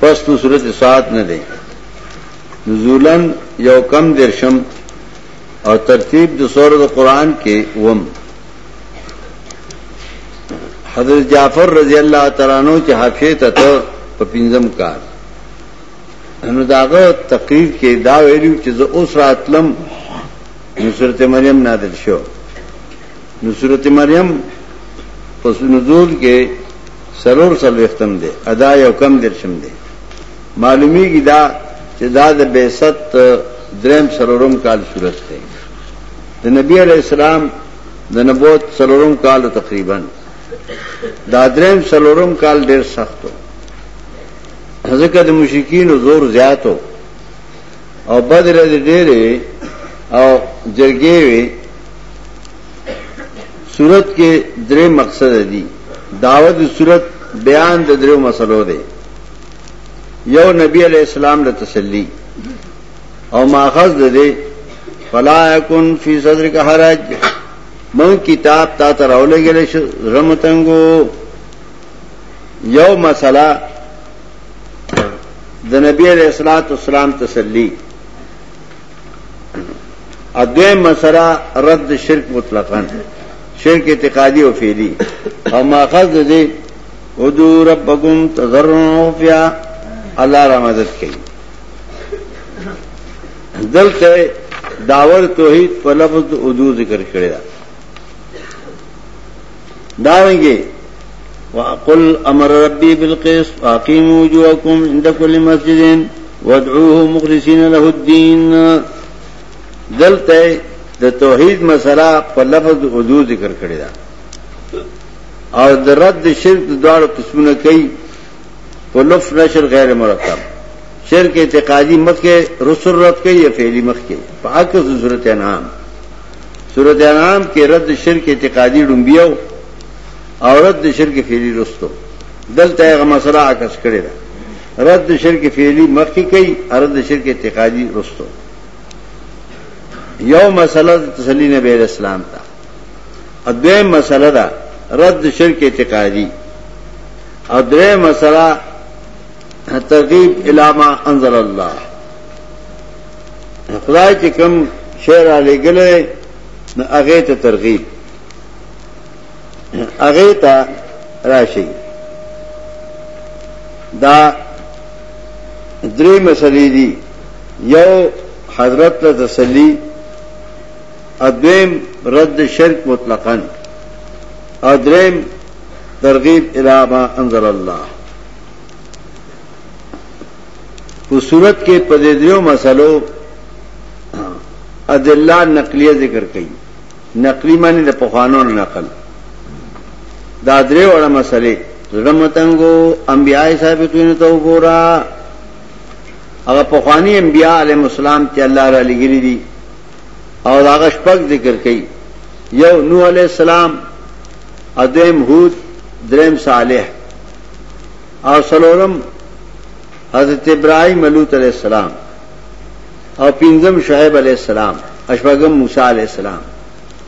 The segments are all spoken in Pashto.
پس نو صورت ساعت نه دی نزولا یو کم درشم او ترتیب د سور د قران کې وم حضرت جعفر رضی الله تعالی عنہ چې حافظه ته ته په پنځم کال نو داغه تقریر کې دا ویلو چې زه اوس راتلم نو سورته مریم نازل شو نو سورته مریم پس نزول کې څلور څلوېښتم دی ادا یو کم درشم دی معلومیږي دا چې دا د بعثت دریم سرورم کال صورت دی د نبی علی السلام د نبوت سرورم کال تقریبا دا دریم سرورم کال ډیر سختو ځکه د مشکین زور زیاتو او بدر دې ډېرې او جرګې وي صورت کې درې مقصد دي دعوت د صورت بیان د درو مسلو دی یو نبی علیہ السلام له تسلی او ماخذ ده دې فلا یکن فی صدرک حرج من کتاب تا تر اولګل شو رمتنګو یو مسله د نبی علیہ الصلوۃ والسلام تسلی ادویم مسله رد شرک مطلقاً شرک اعتقادی او فعلی او ماخذ دې ودو ربکم تضرعا وفیا الله را مدد کوي دلته داور توحید په لفظ ودو ذکر کړی دا داریں گے وقل امر ربی بالقسط واقیموا وجوهکم عند كل مسجد وادعوه مخلصین له الدین دلته د توحید مسله په لفظ وضو ذکر کړی دا او د رد شرک د دوړو قسمونه کوي په لفظ نشر غیر مرتب شرک اعتقادی مخ کې رسل رد کوي یا فعلی مخ کې په عکس صورت انعام سورت انعام کې رد شرک اعتقادي ډومبیو او رد شرک فعلی رستو دلته هغه مسله عکس کړی ده رد شرک فعلی مخکې کوي رد شرک اعتقادي رستو یو مسله تسلی نه بیل اسلام ته اځه مسله ده رد شرک اعتقادي او درې مسله ترغیب الاما انزل الله خدای چې کوم شعر علی ګلې نو هغه ته ترغیب هغه ته راشي دا درې مسلې دي یو حضرت ته تسلی ادم رد شرک مطلقاً ادریم ترغیب الابا انزل اللہ په صورت کې په دې دریو مسلو ادله نقلیه ذکر کړي نقلی معنی د پخوانو نقل دا درې وړه مسلې زړه متنګو انبیای سابقین ته وګورا هغه پخوانی انبیاء علیهم السلام ته الله را لګری دي او هغه شپږ ذکر کړي یو نوح علیہ السلام ادم هود درم صالح او سلورم حضرت ابراهيم ملوت عليه السلام او پنځم شعیب عليه السلام اشبغم موسی عليه السلام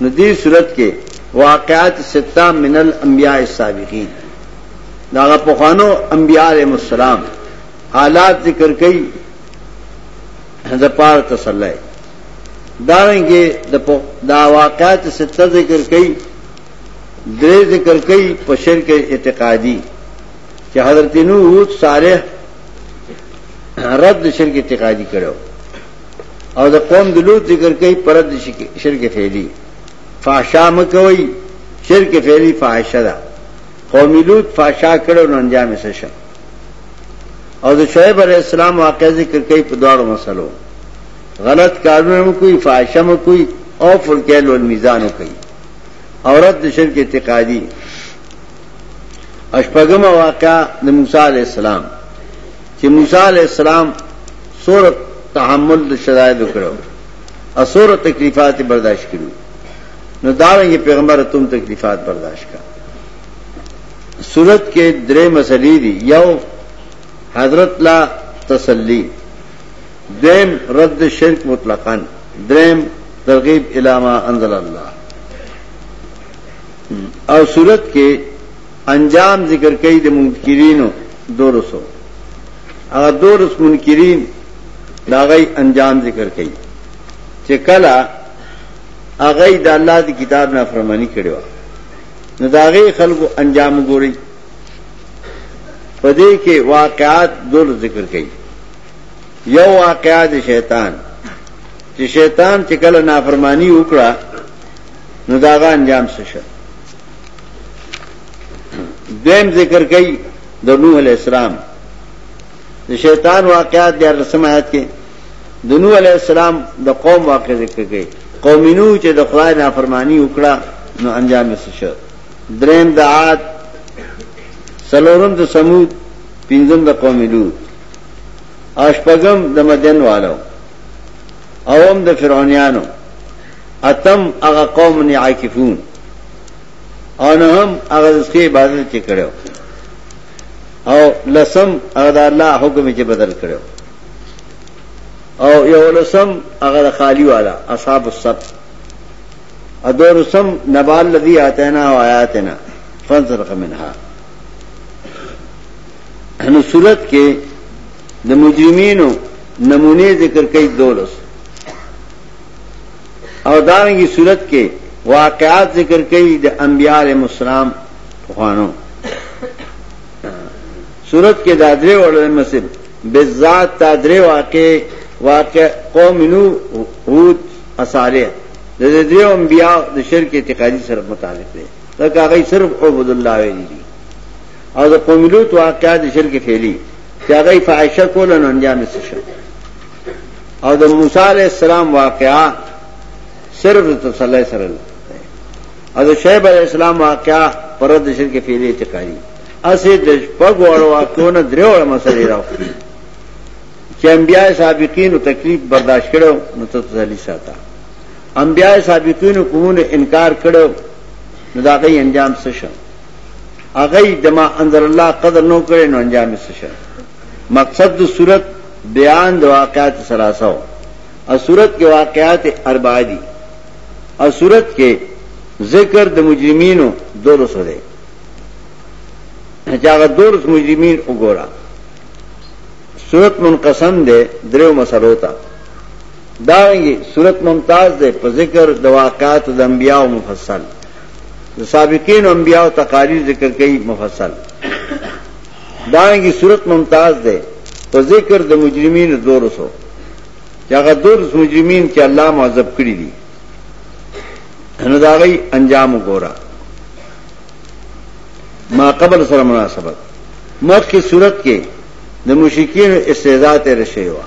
نو دې صورت کې واقعات ستا من الانبیاء السابقین دا په خوانو انبیاء علیہ السلام حالات ذکر کړي د پار تسلی دارنګه د دا واقعات ستا ذکر کړي درې ذکر کوي په شرک اعتقادي چې حضرت نوح هود صالح رد شرک اعتقادي کړو او د قوم د لوط ذکر کوي پر رد شرک فعلی فحشا مکوي شرک فعلی فحشا ده قوم لوط فحشا کړو نو انجام یې څه شو او د شعیب علی السلام واقع ذکر کوي په دواړو مسلو غلط کارونه کوي فحشا مکوي او فرقه لول میزان کوي او رد د شرک اعتقادي اشپغم واقعا د موسی عليه السلام چې موسی عليه السلام سور تحمل د شرایط وکړو او سور تکلیفات برداشت کړو نو داوی پیغمبر تم تکلیفات برداشت کا صورت کې درې مسلې دي یو حضرت لا تسلی دویم رد شرک مطلقا دریم ترغیب الاما انزل الله او صورت کې انجام ذکر کوي د منکرینو دورسو هغه دورس منکرین دا غي انجام ذکر کوي چې کله هغه د الله د کتاب نه فرمانی کړو نو دا غي خلکو انجام ګوري پدې کې واقعات دور ذکر کوي یو واقعا د شیطان چې شیطان چې کله نافرمانی وکړه نو داغه انجام څه شو دیم ذکر کئی د نوح علیہ السلام د شیطان واقعات د رسم آیات کې د نوح علیہ السلام د قوم واقع ذکر کئی قوم نوح چې د خدای نافرمانی وکړه نو انجام یې شو دریم د عاد سلورم د سمود پنځم د قوم لوط اشپغم د مدین والو اوم د فرعونانو اتم هغه قوم نه عاکفون او نه هم هغه ځکه عبادت چې کړو او لسم هغه د الله حکم چې بدل کړو او یو لسم هغه د خالی والا اصحاب السب ادور سم نبال لذي آتینا و آیاتنا فنزل منها نو صورت کې د مجرمینو نمونه ذکر کوي دولس او دارنګي صورت کې واقعات ذکر کوي د انبيار مسلم خوانو صورت کې دا درې وړل مسل بالذات تا درې واقع واقع قوم نو هود اصالح د دې انبيار د شرک اعتقادي سره متعلق دي دا هغه صرف عبد الله ویلي او د قوم لوط واقعات شرک فعلی چې هغه فاحشه کول نو انجام یې شو او د موسی علی السلام واقعا صرف د تصلی سره او د شعیب علی السلام واقعا پر د شرک فعلی اعتقادي اسه د پګوړ واقعونه دریوړ مسلې راو چې انبیاء سابقین او تکلیف برداشت کړو نو تصلی ساته انبیاء سابقین کومه انکار کړو نو دا غي انجام څه شو هغه د ما انزل الله قدر نو کړي نو انجام یې څه مقصد د صورت بیان د واقعات سلاسو او صورت کې واقعات اربع دي او صورت کې ذکر د مجرمینو دولس دی چې هغه دولس مجرمین وګوره صورت منقسم ده دریو مسلو ته داوی صورت ممتاز ده په ذکر د واقعات د انبیاء مفصل د سابقین انبیاء او تقاریر ذکر کړي مفصل دانګي صورت ممتاز ده په ذکر د مجرمین دور سو چې هغه دور مجرمین چې الله معذب کړی دي نو دا غي انجام وګوره ما قبل سره مناسبت مخ کی صورت کې د مشکین استعزاء ته رسیدو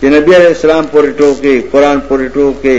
چې نبی علیہ السلام پورې ټوکې قران پورې ټوکې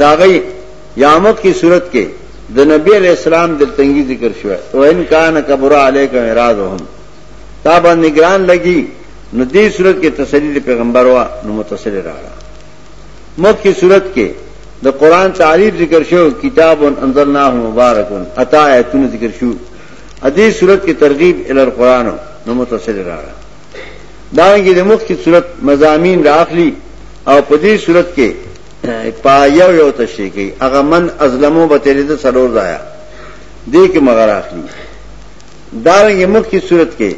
داغی یامت کی صورت کې د نبی علیہ السلام د تنګي ذکر شوی او ان کان کبر علیک اعراضهم تا باندې نگران لګي نو دې صورت کې تسلی د پیغمبر وا نو متصلی راغله مخ کی صورت کې د قران تعریف ذکر شو کتاب انزلناه مبارک اتا ایتونه ذکر شو ادي صورت کې ترغیب ال القران نو متصلی راغله دارنګه د مخ کی صورت مزامین راخلی او په دې صورت کې پا یو یو تشریح کوي هغه من ازلمو به تیرې ته سرور ځایا دې کې مغر اخلي دارنګه مخ کی صورت کې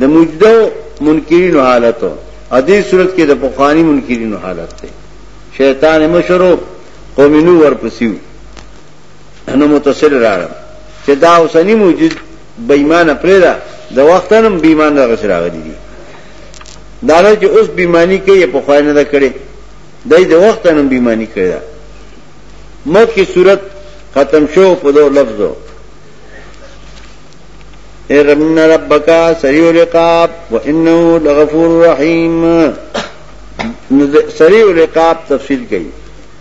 د مجدو منکرین حالت او دې صورت کې د پخوانی منکرین حالت ته شیطان مشرو قومینو ورپسیو نو متصل راړم چې دا اوسنی موجود بې ایمانه پرېږده د وخت نه هم بې ایمان دغسې راغلي دي دا نه چې اوس بې ایماني کوي پخوا یې نه ده کړې دی د وخت نه هم بې ایماني کړې ده مخکې صورت ختم شو په دو لفظو ارمن ربک سریع العقاب وانه لغفور رحیم سریع العقاب تفصیل کړي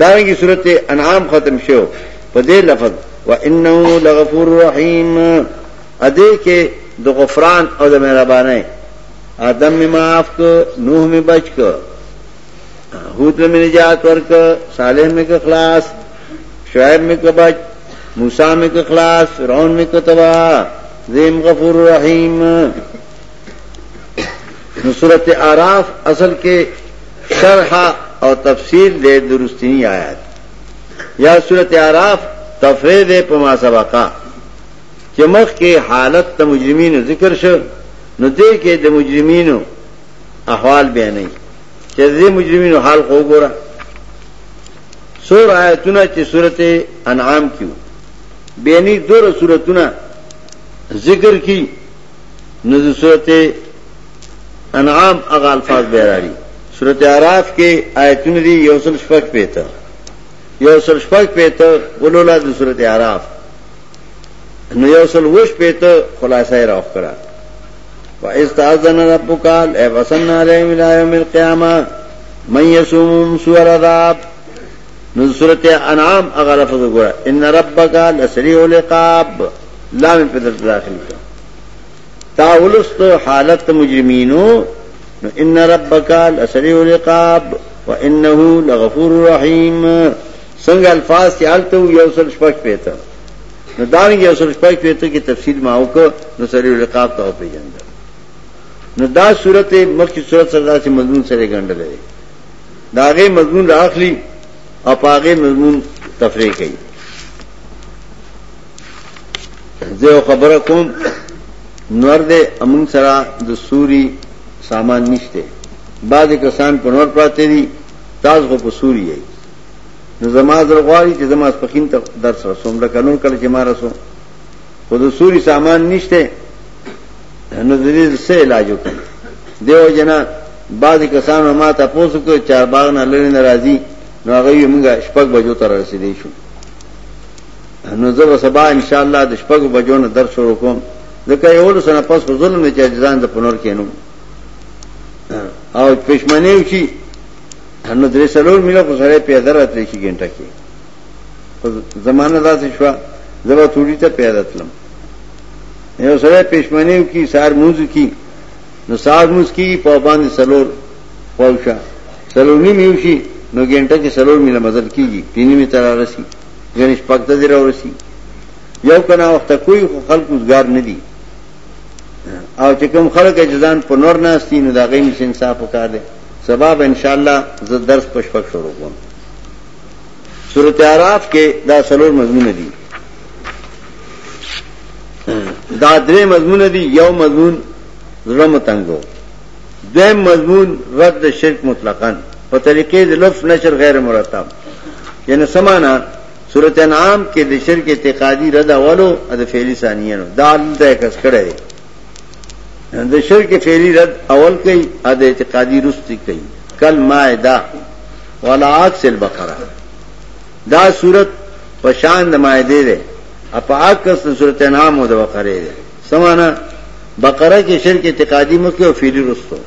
دارنګي صورت انعام ختم شو په دې لفظ وانه لغفور رحیم اده کې د غفران او د مهربانۍ آدم می معاف ک نوح می بچ ک هود می نجات ورک صالح می ک خلاص شعیب می ک بچ موسی می ک خلاص فرعون می ک تبا زم غفور رحیم نو صورت اعراف اصل کې شرح او تفسیر دې درستنی آیات یا صورت اعراف تفریح دې په ما سبقا چې مخ کې حالت د مجرمینو ذکر شو نو دې کې د مجرمینو احوال بیانې چې دې مجرمینو حال وګوره سور آیتونه چې صورت انعام کیو بیانې دور صورتونه ذکر کی نو د صورت انعام هغه الفاظ به راړي صورت اعراف کې آیتونه دي یو سل شپږ پیته یو سل شپږ پیته ولولا د صورت اعراف نو یو سل وش پیته خلاصه راو کړه واستاذن ربک اے وسن علی الى یوم القیامه من یسوم سوء العذاب نو صورت انعام هغه لفظ وګوره ان ربک لسریع العقاب لا مې په درته داخل کړ تا ولستو حالت مجرمینو نو ان ربک لسریع العقاب وانه لغفور رحیم څنګه الفاظ چې الته یو سل شپږ پیته نو دا یو سل شپږ پیته کې تفصیل ما وکړ نو سریع العقاب ته پیژند نو دا صورت مخکې صورت سره داسې مضمون سره ګڼل دی دا غي مضمون راخلی او پاغه مضمون تفریح کوي زه یو خبره کوم نور دې امون سره د سوري سامان نشته بعضې کسان په نور پراته دي تاسو خو په سوري یې نو زما زر غواړي چې زما سپخین ته درس رسوم لکه نور کله چې ما رسوم خو د سوري سامان نشته نو د دې څه علاج وکړم دیو جنا بعضې کسانو ما ته پوسو کړ چار باغ نه لري نه راځي نو هغه یې موږ شپږ بجو ته رسېدې شو نو زه به سبا ان شاء الله د شپږو بجو نه درس شروع کوم ځکه یو لس نه پس خو ظلم دی چې اجزان د پنور کینوم او پښمنه وشي نو درې سلور میله خو سره پیدا راتلی شي ګنټه کې زمانه داسې شو زبا ټوډی ته پیدا تلم یو سره پښمنه کی سار موز کی نو سار موز کی په باندې سلور پوښه سلور نیمه وشي نو ګنټه کې سلور میله مزل کیږي تینې می تر راسي ګنې شپږ ته دې راورسي یو کنا وخت کوی خو خلک وزګار نه دي او چې کوم خلک اجزان په نور نه استي نو دا غي مس انصاف وکړ دي سبب ان شاء الله ز درس پښ پښ شروع کوم سورته اعراف کې دا سلور مضمون دي دا درې مضمون دي یو مضمون زړه متنګو دویم مضمون رد د شرک مطلقاً په طریقې د لطف نشر غیر مرتب یعنی سمانا صورت انعام کې د شرک اعتقادي رد اولو او د فعلی ثانیه نو دا دلته کس کړه دی د شرک فعلی رد اول کوي او د اعتقادي رستی کوي کل مائده ولا عکس البقره دا صورت پشان د مائده ده اپا عکس صورت انعام او د بقره ده سمانا بقره کې شرک اعتقادي مخکې او فعلی رستو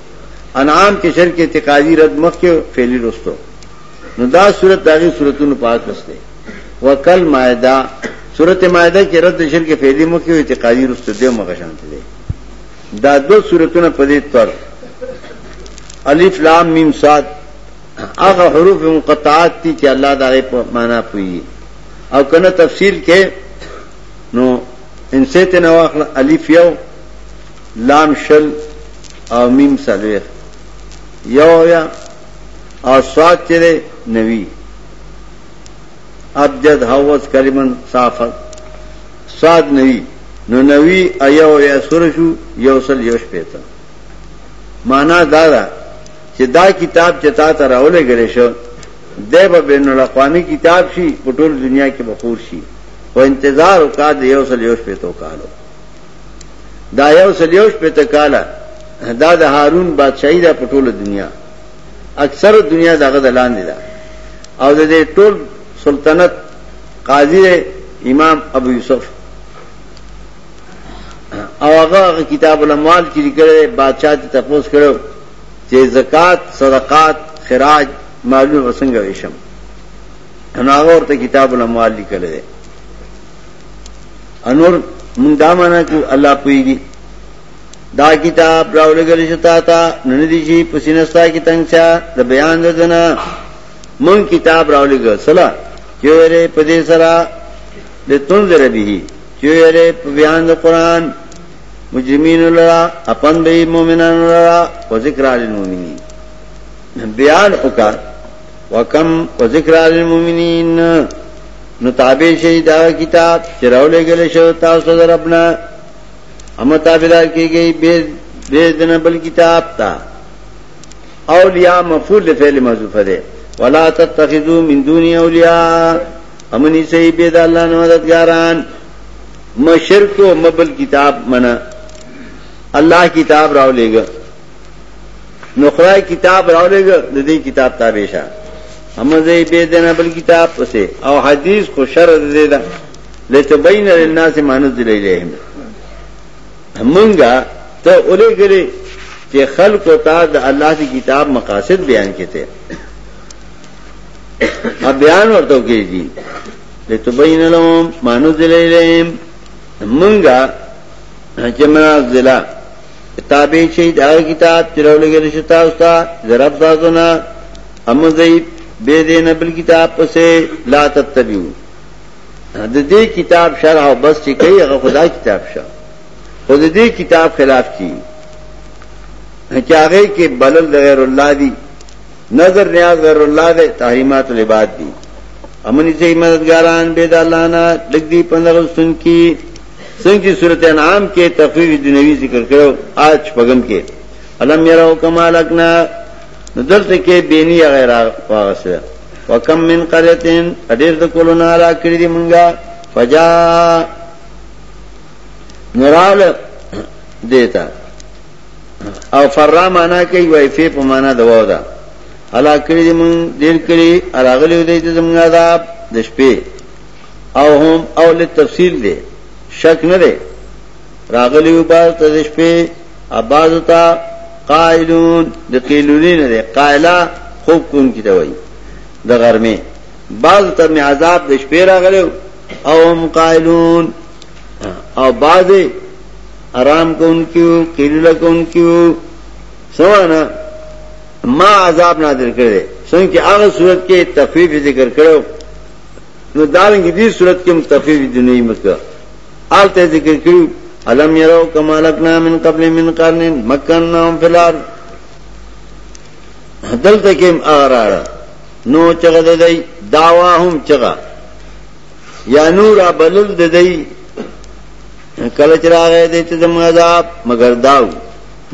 انعام کې شرک اعتقادي رد مخکې او فعلی رستو نو دا صورت داغي صورتونو پات رسته وکل مائده صورت مائده کې رد شرک فعلی مخکې او اعتقادي رستو دی مګه شانته دی دا دو صورتونه په دې تر الف لام میم صاد هغه حروف مقطعات دي چې الله دغه په معنا پوي او کنه تفسیر کې نو انسه ته نه واخله الف یو لام شل او میم سلویخ یو یا او سواد چره نوی ابجد حوض کلمن صافت سواد نوی نو نوی ایو یا سورشو یو سل یوش پیتا مانا دارا چې دا کتاب چې تا ته راولې غلې شو دی به بین الاقوامی کتاب شي په ټول دنیا کې مخور شي او انتظار وکړ د یو سل یو شپې تو کالو دا یو سل یو شپې ته کاله دا د هارون بادشاہي د پټوله دنیا اکثر دنیا دغه د لاندې ده او د دې ټول سلطنت قاضي امام ابو یوسف او هغه کتاب الاموال چې لیکره بادشاہ ته تپوس کړو چې زکات صدقات خراج معلوم وسنګ ویشم نو هغه ورته کتاب الاموال لیکل دی انور موږ دا معنا کو الله پويږي دا کتاب راولګل شتا تا نن دي شي پسینستا کی تنگ چا د بیان ددنه مون کتاب راولګل سلا چیرې په دې سره د تنذر به چیرې په بیان د قران مجرمین لرا اپن به مؤمنان لرا او ذکر للمؤمنین بیان وکړه وکم و ذکر للمؤمنین نو تابع شي دا کتاب چې راولې غل شو تاسو در ربنا اما تابعدار کیږي به به دنه بل کتاب تا اولیاء مفعول لفعل محذوف ده ولا تتخذوا من دون اولیاء امنی سي به د الله نه مددګاران مشرک او مبل کتاب منا الله کتاب راولېګ نو خدای کتاب راولېګ د دې کتاب تابع شه همزه به د نه بل کتاب پسې او حدیث خو شر دې ده لتبین للناس ما نزل الیهم همغه ته اولې ګلې چې خلق او تا د الله دی کتاب مقاصد بیان کړي ا بیان ورته کېږي لتبین لهم ما نزل الیهم همغه چې منازله تابع شي دا کتاب چې راولګل شي تاسو ته ضرب تاسو نه هم زئی به دې نه بل کتاب پسې لا تتبعو د دې کتاب شرح او بس چې کوي هغه خدا کتاب شه خو د دې کتاب خلاف کی چې هغه کې بلل د غیر الله دی نظر نیاز غیر الله دی تحریمات العباد دی امنی سے مددگاران بید اللہ نا لگ دی پندرستن کی څنګه چې سورته انعام کې تخفیف دنیوي ذکر کړو آج پغم کې علم یراو کمالکنا دلته کې بینی غیر واغسه وکم من قرتين اډیر د کولونه را کړی دی مونږه فجا نورال دیتا او فرا معنا کوي وای فی په معنا د وو دا علا کړی دی مونږ ډیر کړی راغلی دی زمونږه عذاب د شپې او هم او له تفسیر دی شک نه دی راغلی و باز ته د شپې اباز ته قائلون د قیلونی نه دی قائلا خوب کون کی ته وای د غرمه باز ته می عذاب د شپې راغلی او هم قائلون او باز آرام کون کیو قیلوله کون کیو سوانا ما عذاب نادر کړی څنګه هغه صورت کې تخفیف ذکر کړو نو دارنګ دې صورت کې متفیف دنیوي مکه آلته ذکر کړو علم یرو کمالکنا من قبل من قرن مکنهم فی الارض دلته کې اغرار نو چغه د دی داوا هم چغه یا نور ابلل د دی کله چې راغې دې ته زموږ عذاب مگر داو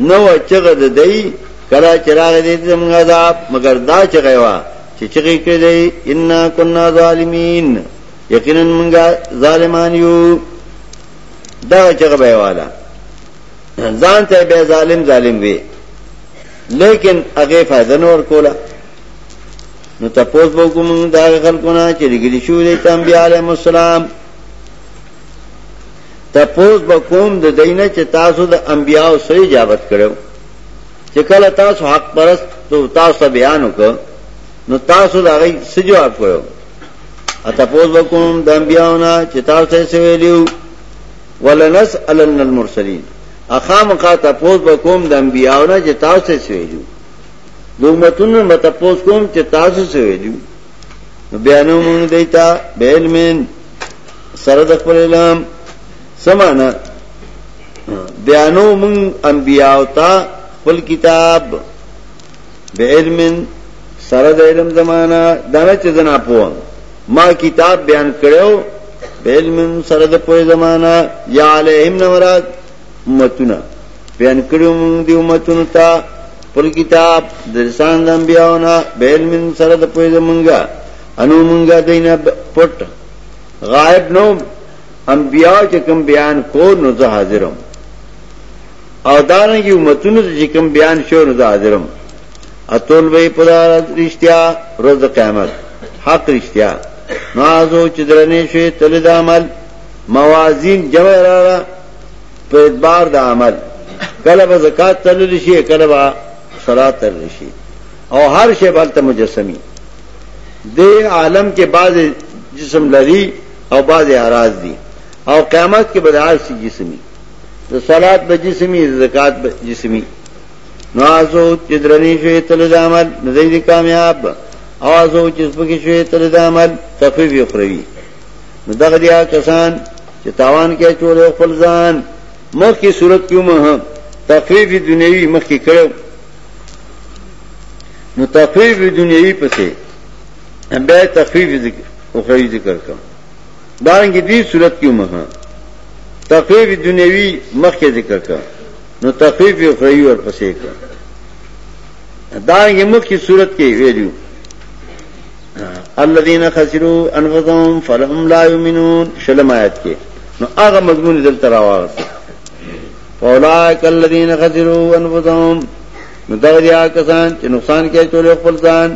نو چغه د دی کله چې راغې دې ته زموږ عذاب مگر دا چغه وا چې چغې کړې دی ان كنا ظالمين یقینا موږ ظالمان یو دا چغه به والا ځان ته به ظالم ظالم وي لیکن هغه فائدہ نور کولا نو تاسو به کوم دا خلکونه چې لګلی شو دي تم بیا علیهم السلام تاسو به کوم د دینه چې تاسو د انبیانو سره اجابت کړو چې کله تاسو حق پرست تو تاسو ته بیان وکړ نو تاسو دا غي څه جواب کړو اته پوز وکوم د انبیاونه چې تاسو ته څه ویلو ولنس الن المرسلین اخام کا تپوز بکوم د انبیاونه چې تاسو ته څه ویلو دومتونه متپوز کوم چې تاسو څه ویلو بیانو مونږ دیتا بیلمن سره د خپل علم سمانه بیانو من انبیاء تا خپل کتاب بعلم سره د علم زمانہ دانه چې زنا پوه ما کتاب بیان کړو بعلم سره د پوه زمانہ یا علیهم نورات امتنا بیان کړو من دی امتونو ته خپل کتاب درسان د انبیاونه بعلم سره د پوه زمونږه انو مونږه دینه پټ غائب نو انبیاء چې کوم بیان کو نو زه حاضرم او دارنګي امتونو چې کوم بیان شو نو زه حاضرم اتول به په رښتیا روز قیامت حق رښتیا نازو چې درنې شي تل د عمل موازین جمع راړه په اعتبار د عمل کله به زکات تل شي کله به صلات تل شي او هر شی بل ته مجسمي د عالم کې بعض جسم لري او بعض اعراض دی او قیامت کې به د هر شي جسمي د صلات به جسمي د زکات به جسمي نو ازو چې درنې شوې تل د عمل نه دی کامیاب او ازو چې سپکې شوې تل د عمل تخفیف یې خروي نو دغه دیا کسان چې تاوان کې چولې خپل ځان مخ کی صورت کیوں مہ تخفیف دنیوی مخ کی کړو نو تخفیف دنیوی پسې بیا تخفیف ذکر اخروی ذکر کا دارنګ دې صورت کې مه تخفیف دنیوي مخکې ذکر کا نو تخفیف اخروی ورپسې کا دارنګ مخکې صورت کې ویلو الذين خسروا انفسهم فلهم لا يؤمنون شلم آیات کې نو هغه مضمون دلته راوړل اولائک الذين خسروا انفسهم نو دغه کسان چې نقصان کوي ټول خپل ځان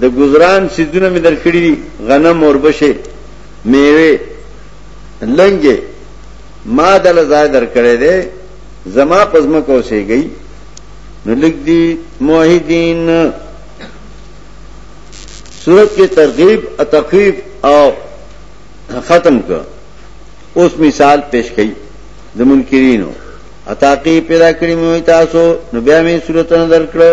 د ګذران سیدونه مې درکړي دي غنم اوربشه میوه لنګه ما دل ځای درکړې ده زما پزما کو سي گئی نو لګ دي موحدین صورت کې ترغیب او تخفیف او ختم کړ اوس مثال پیش کړي د منکرینو اتاقی پیدا کړی مې تاسو نو بیا مې صورت نظر کړو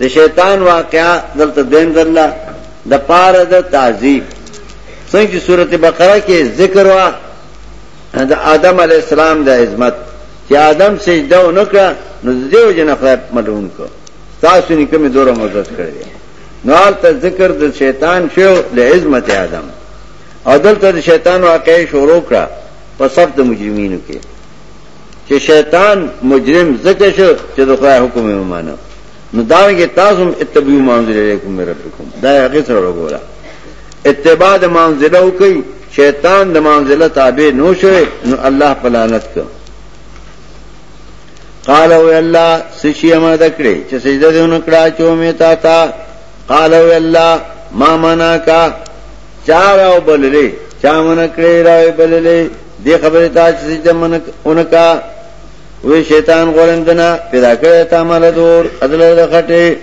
د شیطان واقعا دلته دیم دله د پاره د تعذیب څنګه چې سورته بقره کې ذکر وا د آدم علی السلام د عظمت چې آدم سجده و نکړه نو دیو جن خدای ملعون کو تاسو نه کومه دوره مزد کړی نو البته ذکر د شیطان شو د عظمت آدم او دلته د شیطان واقعي شروع کړه په سب د مجرمینو کې چې شیطان مجرم ځکه شو چې د خدای حکم یې ومانه نو دا کې تاسو هم اتبعو منزل علیکم من ربکم دا هغه سره وګوره اتباع د منزل او کوي شیطان د منزل تابع نو شوی نو الله پلانت کو قال او الله سشي امر دکړي چې سجده دې نکړه چې مې تا تا قال او الله ما منا کا چار او بللې چا من کړې راوي بللې دې خبره ته چې سجده منک اونکا وې شیطان غورندنه پیدا کړی تا مال دور ادل د خټه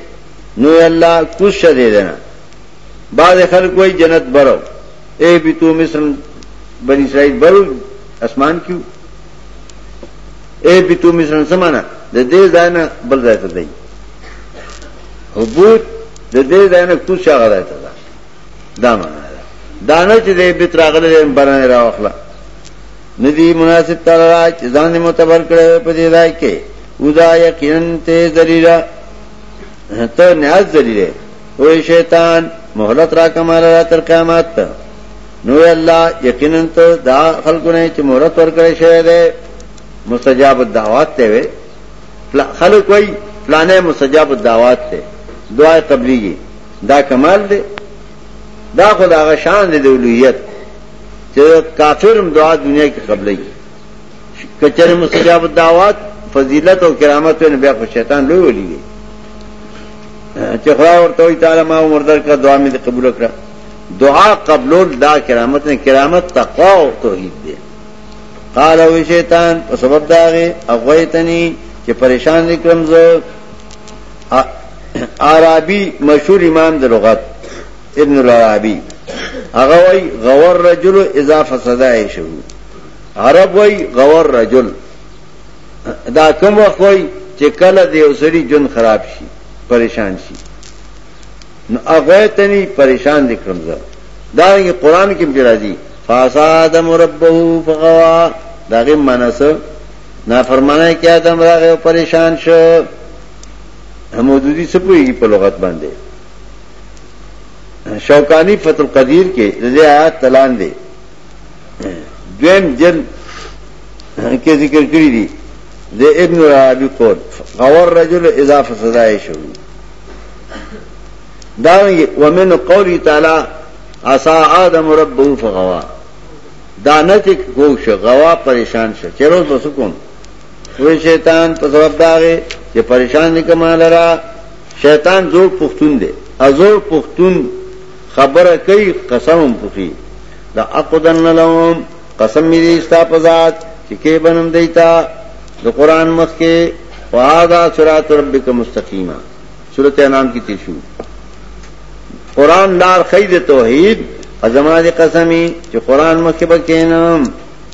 نو الله کوش دې دنا بعض خلک وای جنت برو اے بیتو مصر بنی اسرائیل برو اسمان کیو اے بیتو مصر سمانا د دې ځای نه بل ځای ته دی حبوت د دې ځای نه کوش هغه ځای ته دا معنا ده دا نه چې دې بیت راغله برنه راوخلا ندی مناسب تعالی را چې ځان دې متبر کړي په دې ځای کې ودا یقینا ته ذلیلا ته نیاز ذلیله وې شیطان مهلت را کمال را تر قیامت ته نو الله یقینا ته دا خلقونه چې مهرت ورکړي شوی دی مستجاب الدعوات ته وي خلق وای فلانه مستجاب الدعوات ته دعا قبليږي دا کمال دی دا خو دا هغه شان دی د اولویت چې کافرم دعا دنیا کې قبلې کچره مستجاب الدعوات فضیلت او کرامت نه بیا خو شیطان لوی ولي دی چې خدای ورته وی تعالی ما عمر در کا دعا مې قبول کړه دعا قبلول دا کرامت نه کرامت تقوا او توحید دی قال او شیطان په سبب داغه اغویتنی چې پریشان نکرم زه عربی مشهور امام د لغت ابن العربی هغه وای غور رجل اذا فسد عيشه عرب وای غور رجل دا کوم وخت وای چې کله د یو سړي جون خراب شي پریشان شي نو هغه تني پریشان لیکم زه دا یې قران کې به راځي فاساد مربه فغوا داغه منسه نافرمانه کې ادم راغی پریشان شو مودودی څه پوهیږي په لغت باندې شوکانی فتح القدیر کې د دې آیات تلان دی دویم جن کې ذکر کړی دی د ابن عربی قول غور رجل اذا فسدای شو دا ومن قولی تعالی عصا آدم ربه فغوا دا نه چې کوښ غوا پریشان شو چیرې وسکم وی شیطان په سبب داغه چې پریشان نکما لرا شیطان زور پختون دی ازور پختون خبره کوي قسم پخي دا اقدن لهم قسم می دی ستا په ذات چې کې بنم دیتا د قران مخ کې وهذا صراط ربک مستقیما سورۃ انعام کې تیر شو قران لار خید توحید ازما دې قسمی چې قران مخ کې بکینم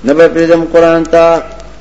نبه پرېدم قران ته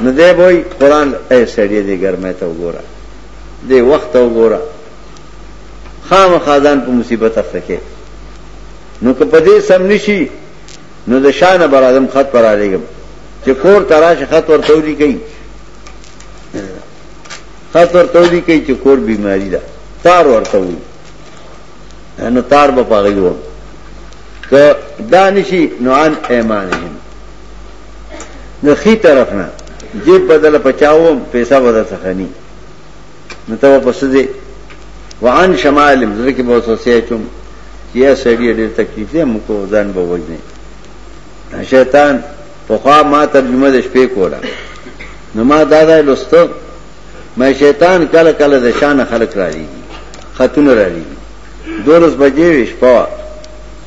نو دی وای قران اے سړی دی ګرمه ته وګوره دی وخت ته وګوره خامخا ځان په مصیبت اخته کې نو که په دې سم نشي نو د شان بر اعظم خط پر علیګم چې کور تراش خط ور تولی کوي خط ور تولی کوي چې کور بیماری ده تار ورته وي نو تار به پاغي وو که دانشي نو ان ایمانهم د خي طرف نه جیب بدل پچاوم پیسې بدل څخني نو ته په سده وعن شمال زړه کې به وسوسه چوم چې یا سړی ډېر تکلیف دی موږ کو ځان به وځنه شیطان په خوا ما ترجمه د شپې کوله نو ما دادا لستو مې شیطان کله کله د شان خلق را لېږي خاتون را لېږي دولس بجې شپه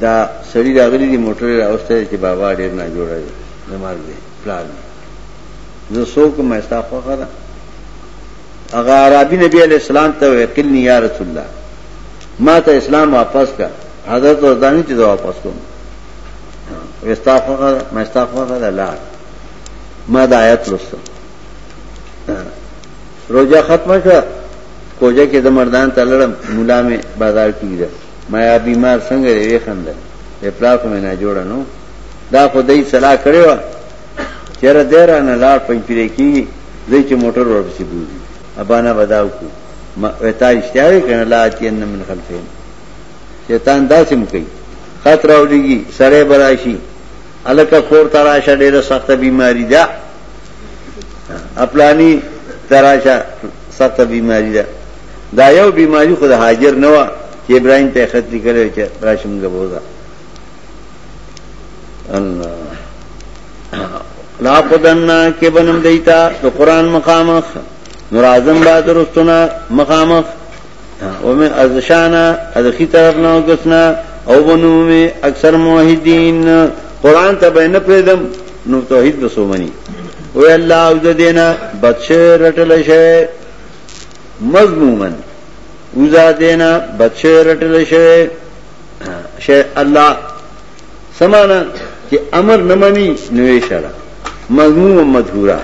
دا سړی راغلی دی موټر راوسته دی چې بابا ډیر نه جوړه دی د مرګ دی پلار دی زه څوک ما ستا خوخه ده هغه عربي نبی علی السلام ته وکلنی یا رسول الله ما ته اسلام واپس کا حضرت وردانی چې واپس کوم وستا خوخه ما ستا خوخه ده لا ما د آیت لوستو روزه ختمه شو کوجه کې د مردان تلړم مولا می بازار کې ما یا بیمار څنګه دی وی خندل وی پلا خو مې نه جوړ نو دا خو دای صلاح کړی و چیرې دیره نه لاړ پنځپیرې کی زې چې موټر ورپسې بوزي ابانا بداو کو ما وتا اشتیاوی کنه لا تین من خلفین شیطان داسم کوي خطر اولیږي سړې براشي الکه خور تراشه ډیره سخته بیماری ده خپلانی تراشه سخته بیماری ده دا یو بیماری خود حاجر نه و چې ابراهیم ته خط لیکلی چې راشي مونږ بوزا الله لا قدنا کې بنم دیتا د قران مخامخ نور اعظم بادر استنا مخامخ ومن ازشانا ازخی طرف نه وګسنا او بنو می اکثر موحدین قران ته بینه پریدم نو توحید بسومنی وی الله او دینا بچ رټل شي مضمومن اوزا دینا بچه رټل شوی شی الله سمانا چې امر نه مني نوې شرع مضمون مذکورا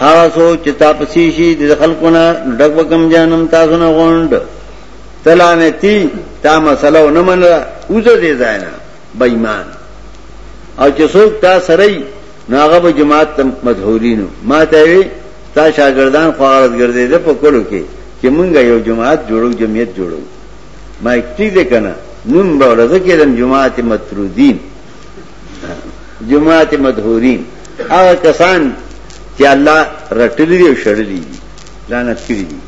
هغه سو چې تاسو شي د خلقونه ډک وکم جانم تاسو نه غونډ تلانه تی تا مسله نه منله اوزه دې ځای نه بایمان او چې څوک تا سره ای نو هغه به جماعت ته مدحورینو ما ته وی تا شاګردان خو غرض ګرځیده په کولو کې چې مونږ یو جماعت جوړو جمعیت جوړو ما اکتی دې کنه نوم به ورځ کېدم جماعت مطرودین جماعت مدحورین هغه کسان چې الله رټلی دی او شړلی دی لعنت کړی دی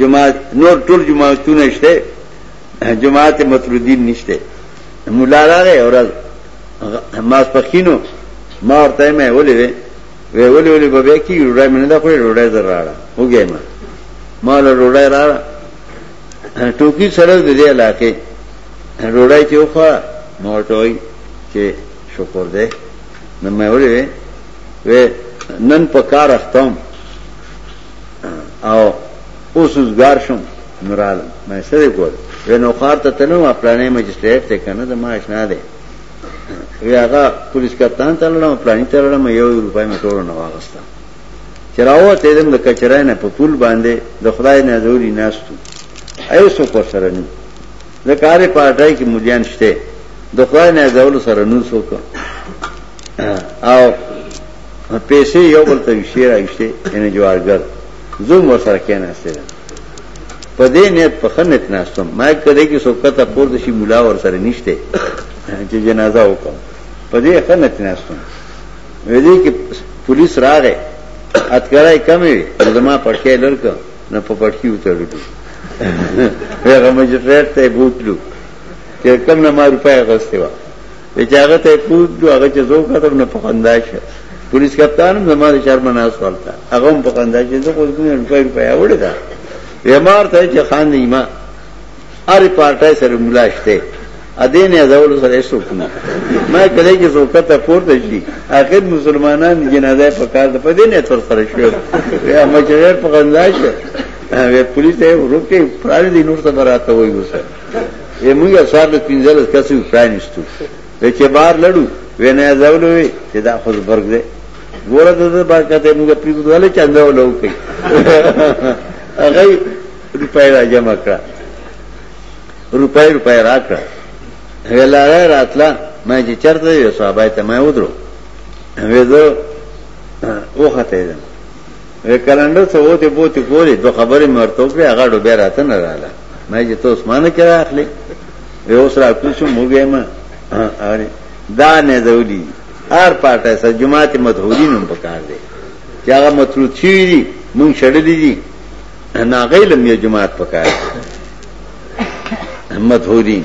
جماعت نور ټول جماعتونه شته جماعت مطرودین نشته مولا راغی اورل ماس پخینو ما ورته مې ولې وې وې ولې ولې به به کی روړای منه دا خوري روړای زر راړه وګه ما ما له روړای راړه ټوکی سره د دې علاقې روړای چې وخا ما ورته وای چې شکر دې نو مې ولې وې وې نن په کار اختم او اوس وزګار شوم نو رالم ما څه دی کول وې نو ښار ته تلم پلانې مجسټریټ ته کنه د ما آشنا دی وی هغه پولیس کپتان ته لړم پلانې ته لړم یو روپۍ مې ټولو نه واغسته چې راوته دم د کچرای نه په پول باندې د خدای نه زوري ناستو ایو سو پر سره نو د کارې پارټای کې مليان شته د خدای نه زور سره نو سو او پیسې یو بل ته شي راځي ان جوارګر زوم ورسره کېناسته ده په دې نیت په خنت ناستم ما کړه کې سوکت پور د شي مولا ور سره نشته چې جنازه وکم په دې خنت ناستم وې دې کې پولیس راغې اتکړای کمې زما پټکې لړک نه په پټکی وتړل هغه مجرټ ته بوتلو چې کم نه ما روپیا غوښتي و چې هغه ته پوز جو هغه چې زو کتب نه پخندای شه پولیس کپتان هم زماره شرم نه سوالتا هغه هم پخندای چې زه کوم نه روپۍ روپۍ اوړې دا بیمار ته چې خان دی ما ار پارټای سره ملاشته ادین ازول سره سوکنه ما کله چې زو کته پورته شي اخر مسلمانان جنازه په کار ده په دې نه تر سره شو یا مچغیر پخندای شه وی پولیس ته روکه پرال دي نور ته براته وای وسه زموږ سوار له پنځلس کسو پرانیستو د چې بار لړو وینا یې ځولو وي چې دا خو زبرګ دی ګوره د ده برکت یې موږ پرېږدو ولې چنده وله وکړي هغه یې روپۍ را جمع کړه روپۍ روپۍ را کړه ویل هغه راتله ما چې چېرته یې صحابه ته ما ودرو وې زه وخته یې وې کلندر ته وته بوتي ګوري دوه خبرې مرته وکړي هغه ډو بیا راته نه رااله مې چې ته عثمانه کې راخلې وې اوس را کوشم موګې ما اره دا نه زولي هر پټه سره جماعت مدهورین هم پکار دی چې هغه مطرود شي دي مونږ شړلې دي نه غیلم یو جماعت پکار دی مدهورین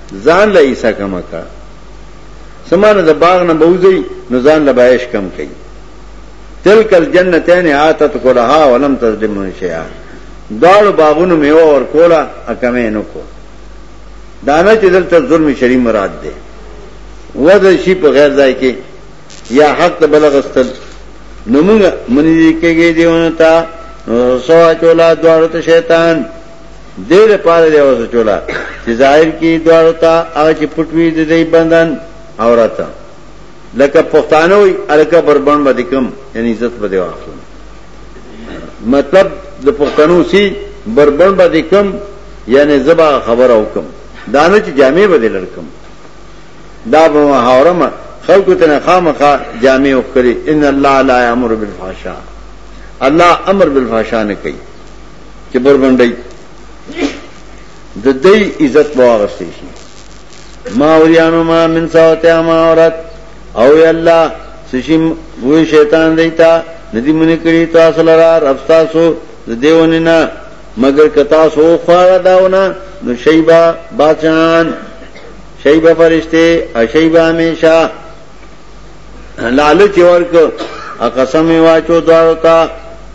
ځان له عیسی کم کا سمانه د باغ نه بوزي نو ځان له بایش کم کوي تلک الجنتین آتت کلها ولم تظلم من شیئا دواړو باغونو میوه ور کوله اکمه نو کو دانه چې دلته ظلم شری مراد ده وذ شی په غیر ځای کې یا حق ته بلغستل نو موږ منځ کېږي دیونه تا سو چولا دواړو ته شیطان دې لپاره دی وځه چولا چې ظاهر کې دوارو ته هغه چې پټوي د دې بندن عورت لکه پښتانه وي الکه بربند باندې کم یعنی عزت به دی واخلم مطلب د پښتنو سي بربند باندې کم یعنی زبا خبر او کم دانه چې جامع بدل لرکم دا به حرام خلق ته خامخا جامع وکړي ان الله لا یامر بالفحشاء الله امر بالفحشاء نه کوي چې بربندای د دې عزت واغستې شي ما اوریانو ما من ساوته ما عورت او یا الله سشم وې شیطان دیتا ندی منی کړی تاسو لرا رب تاسو د دیونه نه مگر کتا سو خواړه داونه نو شیبا بچان شیبا فرشته اشیبا همیشه لالچ ورک قسم واچو دوارو تا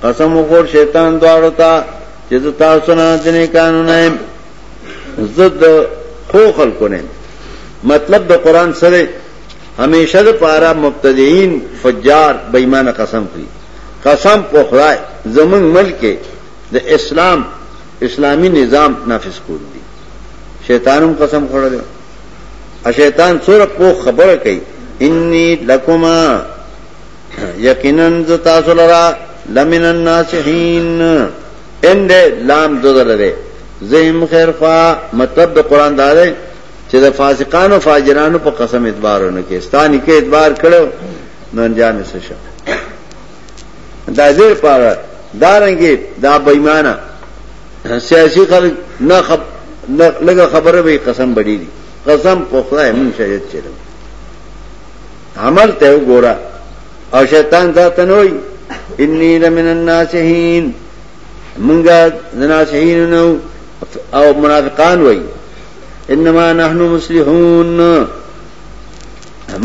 قسم وخور شیطان دوارو تا چې د تاسو نه دني قانون ایم زد خو خلکو نه مطلب د قران سره همیشه د پارا مبتدیین فجار بېمانه قسم کوي قسم په خدای زمون ملک د اسلام اسلامی نظام نافذ کول دي شیطانم قسم خوړل شیطان څوره پوخ خبره کوي انی لکما یقینا ز تاسو لرا لمن الناسحین ان دې لام ددل دې زم خیر فا مطلب د قران دا دی چې د فاسقانو فاجرانو په قسم اعتبار نه کې ستانی کې اعتبار کړو نو انجام یې څه دا زیر پاره دارنګي دا بېمانه سیاسی خلق نه خب نه لګه خبره به قسم بډی دي قسم په خدای مون شریعت چیرم عمل ته وګوره او شیطان ذات نه وي انی لمن الناسین منګه ناسین نو او منافقان وای انما نحنو مصلحون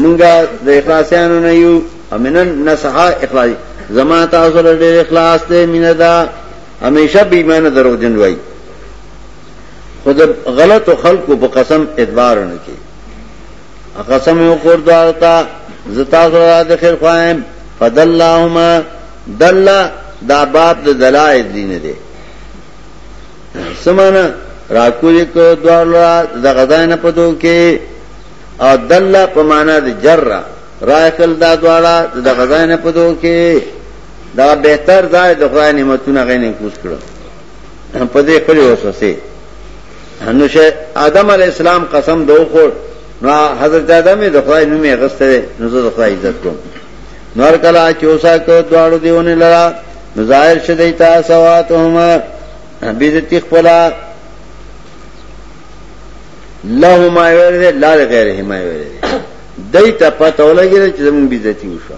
منګه د اخلاصانو نه یو امنن نصحا اخلاص زما تاسو له اخلاص ته مینه ده همیشه بی ایمانه دروغجن وای خود غلط او خلق په قسم اعتبار نه کی قسم یو کور دارتا زتا سره د خیر خوایم فدلهما دل دا باب د دلایل دین دی سمانا راکوی کو دوار لرا د غزای نه پدو کې او دل په معنا د جر راکل دا دواړه د غزای نه پدو کې دا بهتر دا د خدای نعمتونه غینې کوس کړو په دې خپل وسوسه نو شه آدم علی السلام قسم دو خور نو حضرت آدم د خدای نوم یې غسته نو زه د خدای عزت کوم نور کلا چوسا کو دواړو دیونه لرا نو ظاهر شدی تاسو واتهما بیزتی خپلا له ما ویره لا غیره ما ویره دای ته پته ولګی چې زمون بیزتی وشو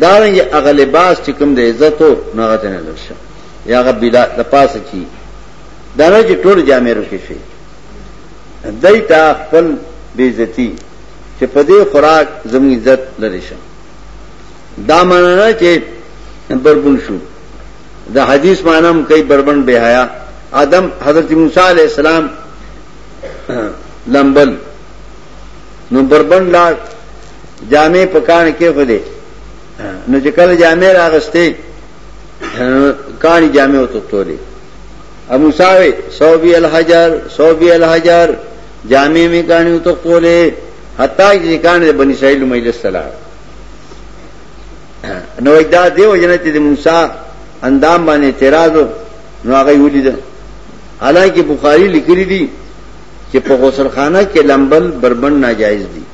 دارنګه هغه لباس چې کوم د عزت او نغت نه لشه یا هغه بلا د پاسه چی دا نه چې ټول جامې روکې شي دای تا خپل بیزتی چې په دې خوراک زموږ عزت لري شه دا معنی نه چې بربون شو دا حدیث معنی هم کوي بربند به حیا آدم حضرت موسی علی السلام لمبل نو بربند لا جامې په کان کې خو دې نو چې کله جامې راغستې کانی جامې او تختولې ابو ساوي صوبي الحجر صوبي الحجر جامې می کانی او تختولې حتی چې کان د بنی اسرائیل مجلس سره نو دا دیو جنت د موسی اندام باندې اعتراض نو هغه ولید حالانکه بخاری لیکلی دی چې په غسل خانه کې لمبل بربند ناجایز دي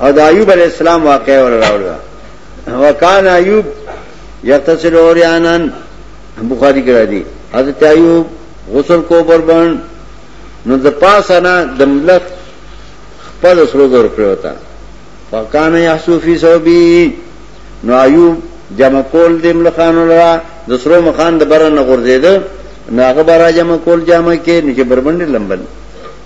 او د ایوب علی السلام واقعي ور راوړل وکانه ایوب یغتسل اوریانن بخاری کرا دی حضرت ایوب غسل کو بربن نو د پاسه نه د ملک خپل سره دور پروتا فکان یحسو فی صوبی نو ایوب جمع کول د ملخان لرا د سرو مخان د برن غورځیدل ناغه برا جمع کول جمع کې نو چې بربند لمبل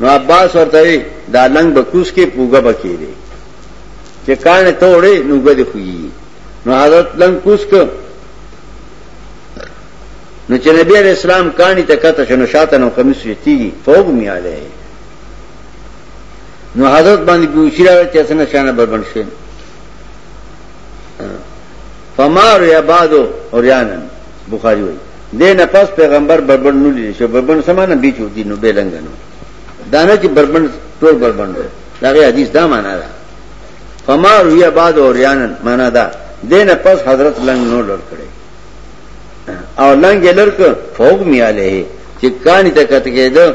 نو عباس ورته وی دا لنګ به کوس کې پوګه بکی دی چې کان ته وړي نو ګدې خوږي نو حضرت لنګ کوس ک نو چې نبی علیہ السلام کانی ته کته شنو شاته نو قمیص شتیږي فوق میاله نو حضرت باندې ګوشی راوي چې څنګه شانه بربند شي فمار یا بادو اوریانن بخاری وایي دې نه پس پیغمبر بربند نه لیدل شو بربند سمانه بي چوتي نو به لنګ نو دانه چې بربند ټول بربند دا غي حدیث دا معنا ده فما روی بعد اوریان معنا ده دې نه پس حضرت لنګ نو لور کړي او لنګ لور ک فوق میاله چې کانی ته کته کېده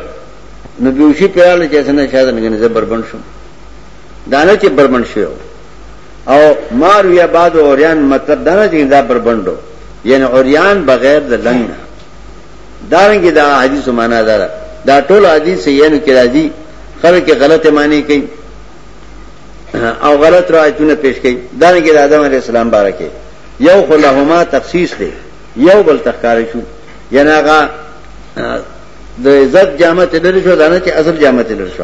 نو بیوشي پیاله چې څنګه شاده نه زبر بربند شو دانه چې بربند شوی او ما روی بعد اوریان مطلب دانه چې دا بربندو یعنی اوریان بغیر د لنګ نه دارنګ دا حدیث معنا ده دا ټول حدیث یې نو کې راځي خلک غلطه معنی کوي او غلط روایتونه پیش کوي دارنګ د آدم علی السلام بارکه یو خلهما تخصیص دی یو بل تخکار شو یعنی هغه د عزت جامه تدل شو دانه چې اصل جامه تدل شو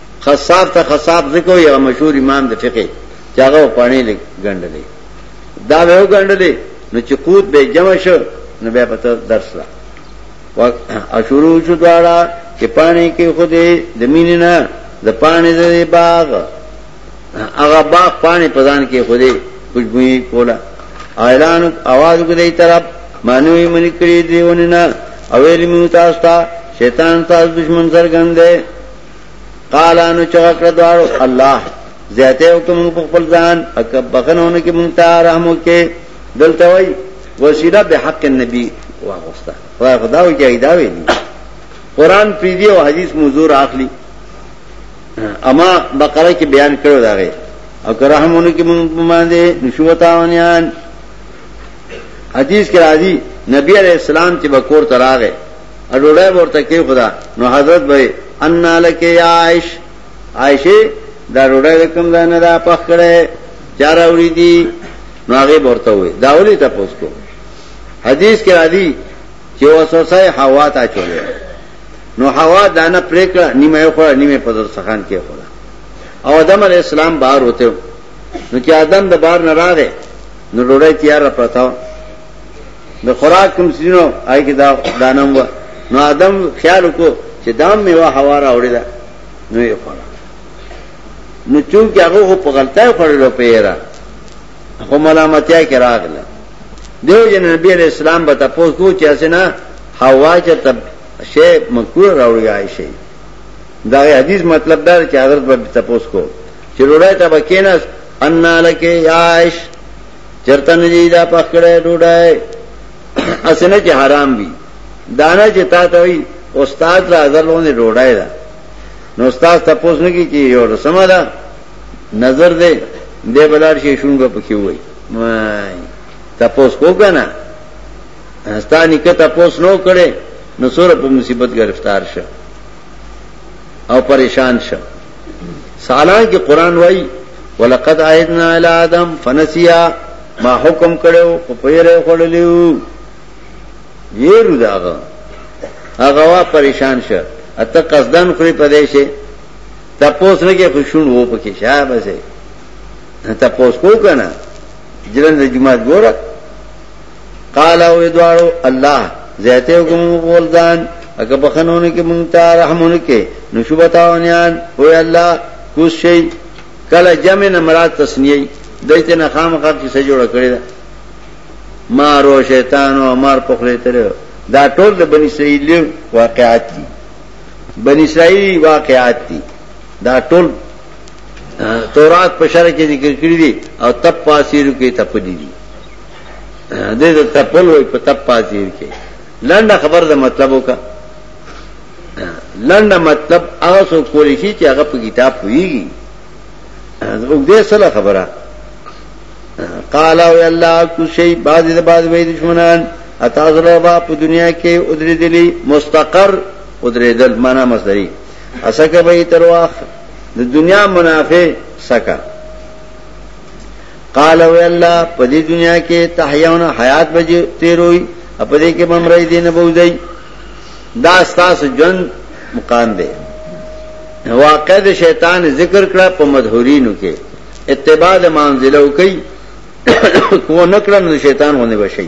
خصاب ته خصاب ذکر یو مشهور امام د فقه چې هغه پانی لیک ګڼلې دا ویو ګڼلې نو چې قوت به جمع شو نو بیا پته درس لا و اشورو شو دواړه چې پانی کې خوده د مینې نه د پانی د باغ هغه باغ پانی پزان کې خوده خوشبوئی کولا اعلان आवाज کوي طرف مانوي منی کړی دیونه نه اویل میو تاسو ته شیطان تاسو دشمن سرګندې قالانو چغه کړ دوارو الله زیاته او کوم په خپل ځان اک بخنونه کې مونږ ته رحمو کې دلته وای وسیله به حق النبی واغستا خدای خدا او کې ایدا وی قرآن پیدی او حدیث مزور اخلي اما بقره کې بیان کړو دا غي او که رحمونه کې مونږ باندې نشوتاونیان حدیث کې راځي نبی علیہ السلام چې بکور تراغه اډوډای ورته کې خدا نو حضرت به ان لک یا عائش عائشه دا ډوډۍ کوم ځای نه دا پخ کړي چار اوري دي نو هغه ورته وي دا ولي تاسو کو حدیث کې راځي چې وسوسه هوا ته چولې نو هوا دانه پریکړه نیمه خو نیمه په در سخان کې خو او آدم علی السلام بهر وته نو چې آدم د بار نه راغی نو ډوډۍ تیار پرتاو د خوراک کوم سينو آی کې دا دانم و نو آدم خیال وکړو چې دام میوه هوا را وړي دا نو یې خوړه نو چون کې هغه په غلطه خوړلو پیرا خو ملامتیا کې راغله دیو جن نبی علیہ السلام به تاسو کو چې اسنه هوا چې تب شی مکروه راوړی عائشه دا حدیث مطلب دا چې حضرت به تاسو کو چې روړای ته بکیناس ان لکه عائش چرته نه دی دا پخړه ډوډای اسنه چې حرام وي دانه چې تا ته وي استاد لا ازلونه ډوډای دا نو استاد تاسو نه کی چې یو رسمه ده نظر دې دې بلار شي شون به پکې وای تاسو کو کنه ستانی که تاسو نو کړي نو سره په مصیبت گرفتار شه او پریشان شه سالان کې قران وای ولقد عهدنا الى ادم فنسيا ما حکم کړو په پیره خړلیو یېرو داغه هغه وا پریشان شه اته قصدن خوري پدې شي تپوس نه کې خوشون وو پکې شاه بسه تپوس کو کنه جلن د جمعه ګوره قال او ادوارو الله زیاته کوم غول ځان اګه بخنونه کې مونږ ته رحمونه کې نشوبتاونیان او الله کوس شي کله جمع نه مراد تسنیه دایته نه خامخا کې څه جوړ کړی دا ما رو شیطان او مار پخله تر دا ټول د بنی اسرائیل واقعات دي بنی اسرائیل واقعات دي دا ټول تورات په شرع کې ذکر کړی دي او تب پاسیرو کې تپدي دي دې د تپل وای په تپ پاتیر کې لنډه خبر د مطلب وکا لنډه مطلب هغه سو کولی شي چې هغه په کتاب پويږي او دې سره خبره قال او الله کو شی بعد د بعد وې دشمنان اتا زره با په دنیا کې ادری دلی مستقر ادری دل معنا مصدری اسکه به ترواخ د دنیا منافع سکه قال وی الله په دې دنیا کې تحیاونه حیات بجې تیروي په دې کې بمرای دین بوځي دا ستاسو جن مقام دی واقع د شیطان ذکر کړه په مدهورینو کې اتباع د منزلو کوي کو نکړه نو شیطان ونه بشي